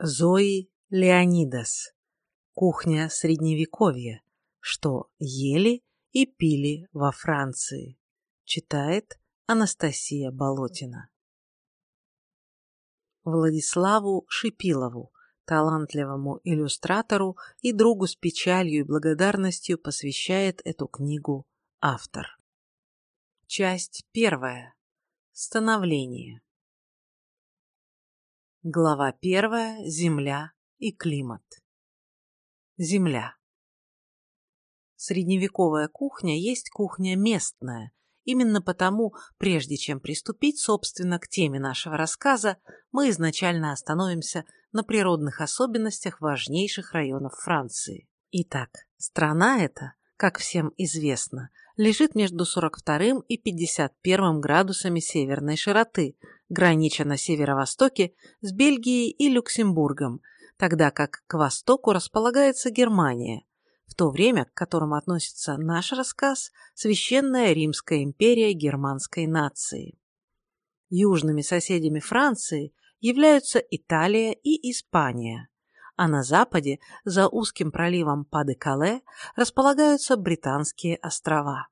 Зои Леонидас. Кухня Средневековья. Что ели и пили во Франции. Читает Анастасия Болотина. Владиславу Шипилову, талантливому иллюстратору и другу с печалью и благодарностью посвящает эту книгу автор. Часть первая. Становление. Глава первая. Земля и климат. Земля. Средневековая кухня есть кухня местная. Именно потому, прежде чем приступить, собственно, к теме нашего рассказа, мы изначально остановимся на природных особенностях важнейших районов Франции. Итак, страна эта, как всем известно, лежит между 42 и 51 градусами северной широты, гранича на северо-востоке с Бельгией и Люксембургом, тогда как к востоку располагается Германия, в то время, к которому относится наш рассказ «Священная Римская империя германской нации». Южными соседями Франции являются Италия и Испания, а на западе, за узким проливом Паде-Кале, располагаются Британские острова.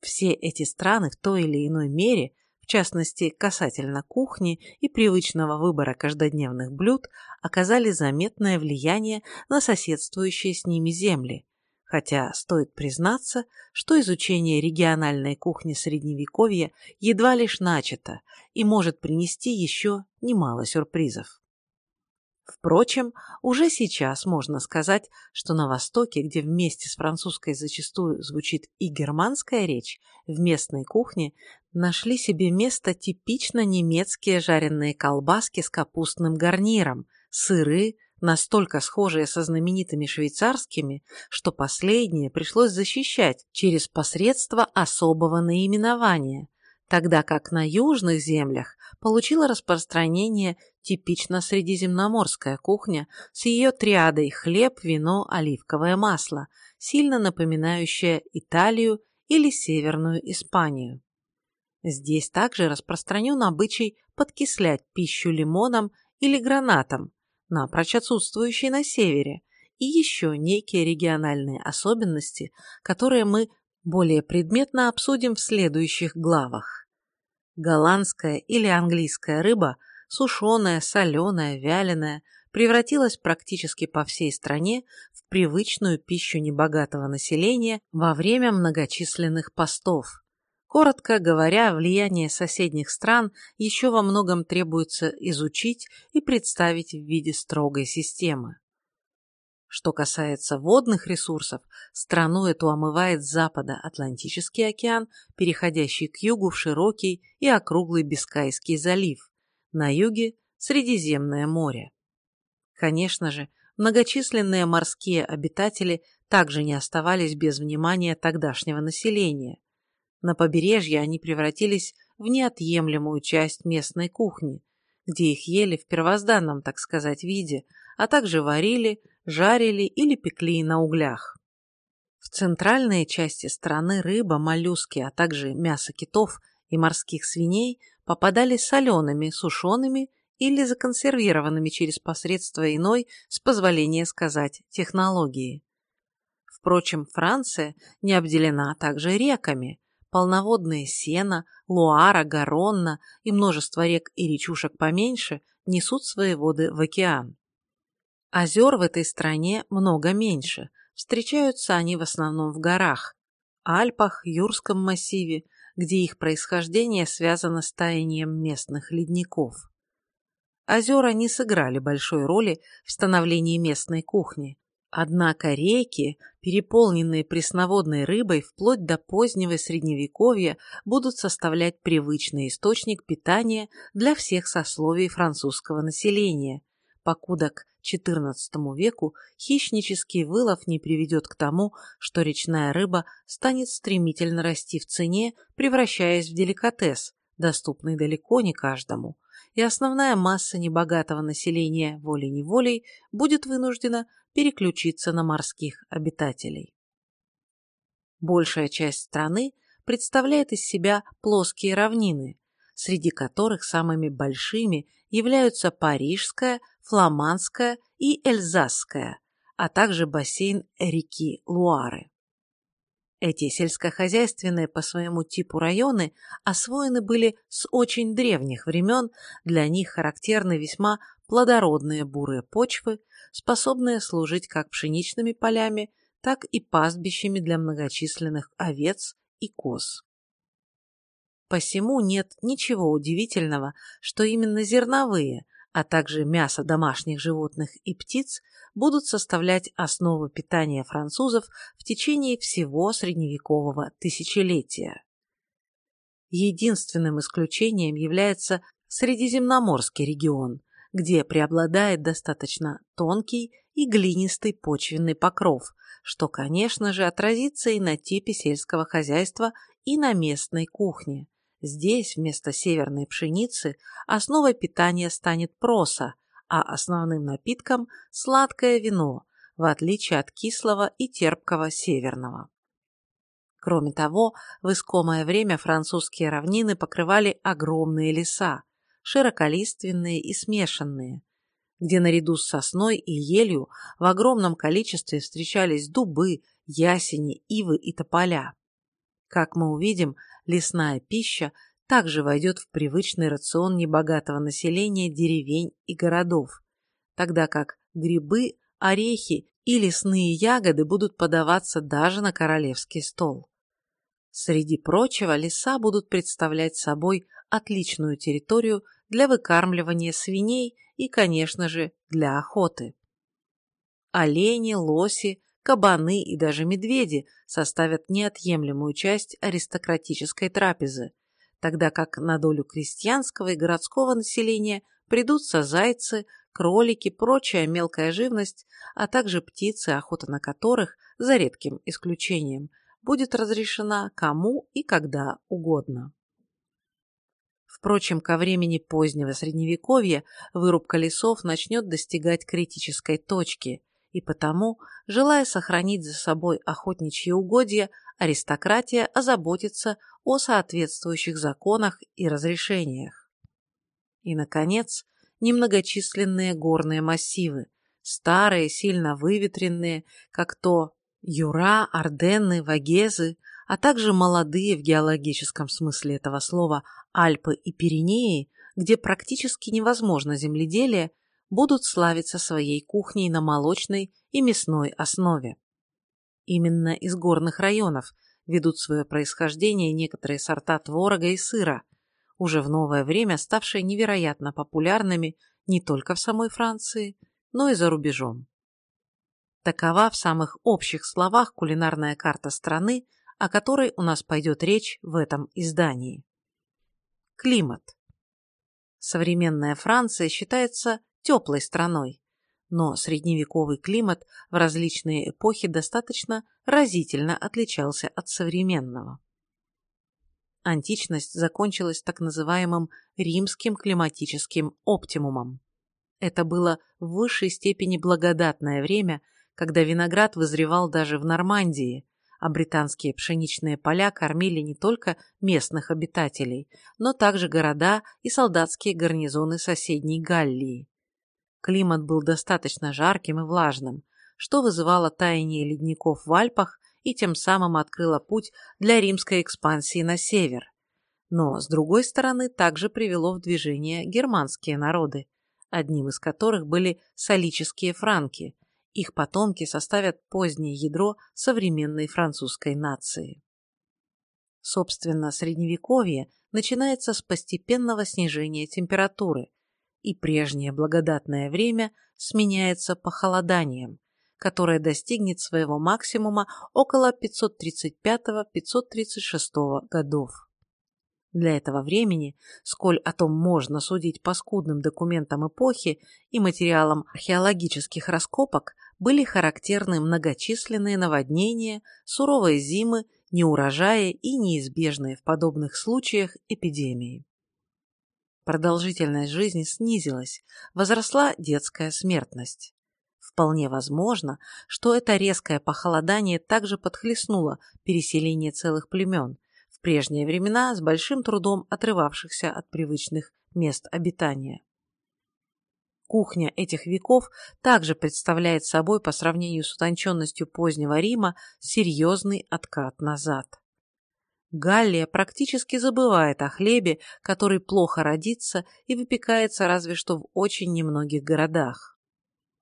Все эти страны в той или иной мере частности касательно кухни и привычного выбора каждодневных блюд, оказали заметное влияние на соседствующие с ними земли, хотя стоит признаться, что изучение региональной кухни Средневековья едва лишь начато и может принести еще немало сюрпризов. Впрочем, уже сейчас можно сказать, что на Востоке, где вместе с французской зачастую звучит и германская речь, в местной кухне нашли себе место типично немецкие жареные колбаски с капустным гарниром, сыры, настолько схожие со знаменитыми швейцарскими, что последние пришлось защищать через посредство особого наименования, тогда как на южных землях получила распространение типично средиземноморская кухня с ее триадой хлеб, вино, оливковое масло, сильно напоминающая Италию или Северную Испанию. Здесь также распространен обычай подкислять пищу лимоном или гранатом, напрочь отсутствующий на севере, и еще некие региональные особенности, которые мы более предметно обсудим в следующих главах. Голландская или английская рыба, сушеная, соленая, вяленая, превратилась практически по всей стране в привычную пищу небогатого населения во время многочисленных постов. Коротко говоря, влияние соседних стран еще во многом требуется изучить и представить в виде строгой системы. Что касается водных ресурсов, страну эту омывает с запада Атлантический океан, переходящий к югу в широкий и округлый Бискайский залив, на юге – Средиземное море. Конечно же, многочисленные морские обитатели также не оставались без внимания тогдашнего населения – на побережье они превратились в неотъемлемую часть местной кухни, где их ели в первозданном, так сказать, виде, а также варили, жарили или пекли на углях. В центральной части страны рыба, моллюски, а также мясо китов и морских свиней попадали солеными, сушеными или законсервированными через посредство иной, с позволения сказать, технологии. Впрочем, Франция не обделена также реками, полноводные Сена, Луара, Гаронна и множество рек и речушек поменьше несут свои воды в океан. Озер в этой стране много меньше, встречаются они в основном в горах, Альпах, Юрском массиве, где их происхождение связано с таянием местных ледников. Озера не сыграли большой роли в становлении местной кухни, Однако реки, переполненные пресноводной рыбой вплоть до позднего средневековья, будут составлять привычный источник питания для всех сословий французского населения, покуда к XIV веку хищнический вылов не приведет к тому, что речная рыба станет стремительно расти в цене, превращаясь в деликатес, доступный далеко не каждому, и основная масса небогатого населения волей-неволей будет вынуждена переключиться на морских обитателей. Большая часть страны представляет из себя плоские равнины, среди которых самыми большими являются Парижская, Фламандская и Эльзасская, а также бассейн реки Луары. Эти сельскохозяйственные по своему типу районы освоены были с очень древних времен, для них характерны весьма плодородные бурые почвы, способные служить как пшеничными полями, так и пастбищами для многочисленных овец и коз. Посему нет ничего удивительного, что именно зерновые, а также мясо домашних животных и птиц будут составлять основу питания французов в течение всего средневекового тысячелетия. Единственным исключением является Средиземноморский регион, где преобладает достаточно тонкий и глинистый почвенный покров, что, конечно же, отразится и на типе сельского хозяйства, и на местной кухне. Здесь вместо северной пшеницы основой питания станет проса, а основным напитком – сладкое вино, в отличие от кислого и терпкого северного. Кроме того, в искомое время французские равнины покрывали огромные леса, широколиственные и смешанные, где наряду с сосной и елью в огромном количестве встречались дубы, ясени, ивы и тополя. Как мы увидим, лесная пища также войдет в привычный рацион небогатого населения деревень и городов, тогда как грибы, орехи и лесные ягоды будут подаваться даже на королевский стол. Среди прочего, леса будут представлять собой отличную территорию для выкармливания свиней и, конечно же, для охоты. Олени, лоси, кабаны и даже медведи составят неотъемлемую часть аристократической трапезы, тогда как на долю крестьянского и городского населения придутся зайцы, кролики, прочая мелкая живность, а также птицы, охота на которых, за редким исключением, будет разрешена кому и когда угодно. Впрочем, ко времени позднего Средневековья вырубка лесов начнет достигать критической точки, и потому, желая сохранить за собой охотничьи угодья, аристократия озаботится о соответствующих законах и разрешениях. И, наконец, немногочисленные горные массивы, старые, сильно выветренные, как то Юра, Арденны, Вагезы, а также молодые в геологическом смысле этого слова Альпы и Пиренеи, где практически невозможно земледелие, будут славиться своей кухней на молочной и мясной основе. Именно из горных районов ведут свое происхождение некоторые сорта творога и сыра, уже в новое время ставшие невероятно популярными не только в самой Франции, но и за рубежом. Такова в самых общих словах кулинарная карта страны, о которой у нас пойдет речь в этом издании. Климат. Современная Франция считается теплой страной, но средневековый климат в различные эпохи достаточно разительно отличался от современного. Античность закончилась так называемым римским климатическим оптимумом. Это было в высшей степени благодатное время, когда виноград вызревал даже в Нормандии, а британские пшеничные поля кормили не только местных обитателей, но также города и солдатские гарнизоны соседней Галлии. Климат был достаточно жарким и влажным, что вызывало таяние ледников в Альпах и тем самым открыло путь для римской экспансии на север. Но, с другой стороны, также привело в движение германские народы, одним из которых были солические франки. Их потомки составят позднее ядро современной французской нации. Собственно, средневековье начинается с постепенного снижения температуры, и прежнее благодатное время сменяется похолоданием, которое достигнет своего максимума около 535-536 годов. Для этого времени, сколь о том можно судить по скудным документам эпохи и материалам археологических раскопок, были характерны многочисленные наводнения, суровые зимы, неурожаи и неизбежные в подобных случаях эпидемии. Продолжительность жизни снизилась, возросла детская смертность. Вполне возможно, что это резкое похолодание также подхлестнуло переселение целых племен, в прежние времена с большим трудом отрывавшихся от привычных мест обитания. Кухня этих веков также представляет собой по сравнению с утонченностью позднего Рима серьезный откат назад. Галлия практически забывает о хлебе, который плохо родится и выпекается разве что в очень немногих городах.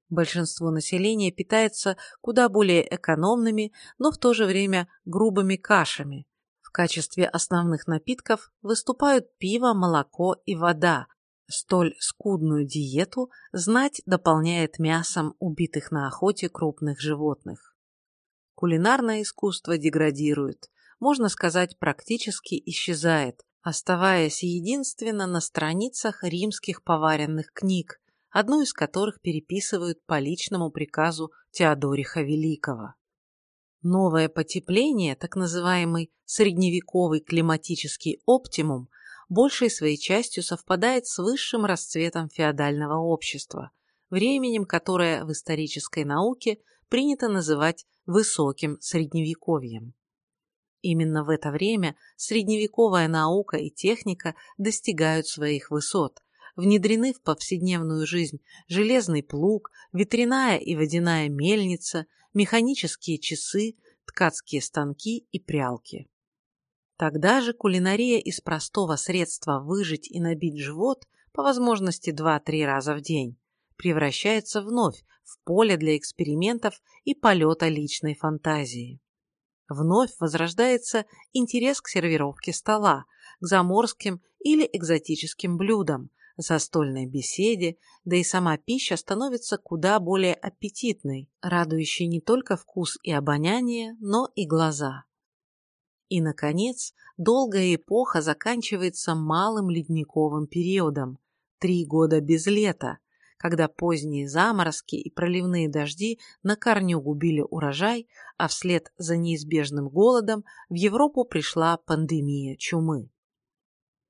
Большинство населения питается куда более экономными, но в то же время грубыми кашами. В качестве основных напитков выступают пиво, молоко и вода, Столь скудную диету знать дополняет мясом убитых на охоте крупных животных. Кулинарное искусство деградирует, можно сказать, практически исчезает, оставаясь единственно на страницах римских поваренных книг, одну из которых переписывают по личному приказу Теодориха Великого. Новое потепление, так называемый средневековый климатический оптимум, большей своей частью совпадает с высшим расцветом феодального общества, временем, которое в исторической науке принято называть высоким средневековьем. Именно в это время средневековая наука и техника достигают своих высот, внедрены в повседневную жизнь железный плуг, ветряная и водяная мельница, механические часы, ткацкие станки и прялки. Тогда же кулинария из простого средства выжить и набить живот, по возможности 2-3 раза в день, превращается вновь в поле для экспериментов и полета личной фантазии. Вновь возрождается интерес к сервировке стола, к заморским или экзотическим блюдам, застольной беседе, да и сама пища становится куда более аппетитной, радующей не только вкус и обоняние, но и глаза. И, наконец, долгая эпоха заканчивается малым ледниковым периодом – три года без лета, когда поздние заморозки и проливные дожди на корню губили урожай, а вслед за неизбежным голодом в Европу пришла пандемия чумы.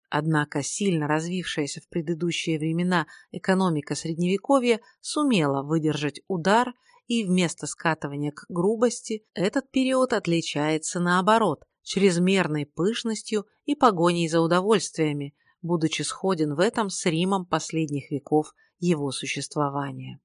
Однако сильно развившаяся в предыдущие времена экономика Средневековья сумела выдержать удар, и вместо скатывания к грубости этот период отличается наоборот – чрезмерной пышностью и погоней за удовольствиями, будучи сходен в этом с Римом последних веков его существования.